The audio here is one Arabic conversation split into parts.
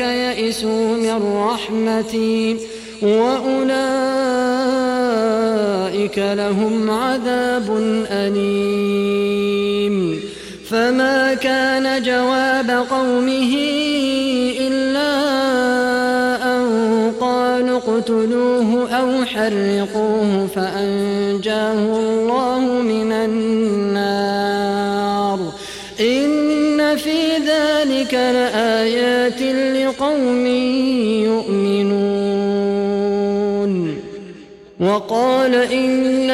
أولئك يئسوا من رحمتي. وأولئك لهم عذاب أليم. فما كان جواب قومه إلا أن قالوا اقتلوه أو حرقوه.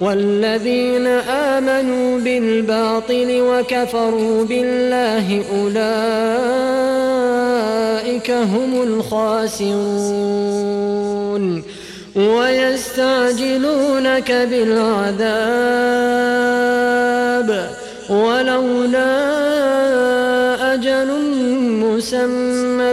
والذين آمنوا بالباطل وكفروا بالله أولئك هم الخاسرون ويستعجلونك بالعذاب ولولا أجل مسمى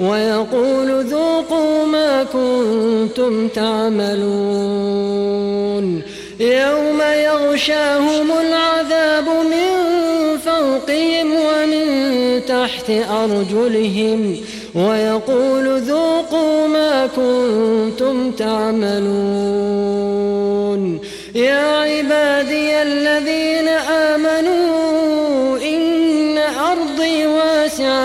ويقول ذوقوا ما كنتم تعملون. يوم يغشاهم العذاب من فوقهم ومن تحت أرجلهم. ويقول ذوقوا ما كنتم تعملون. يا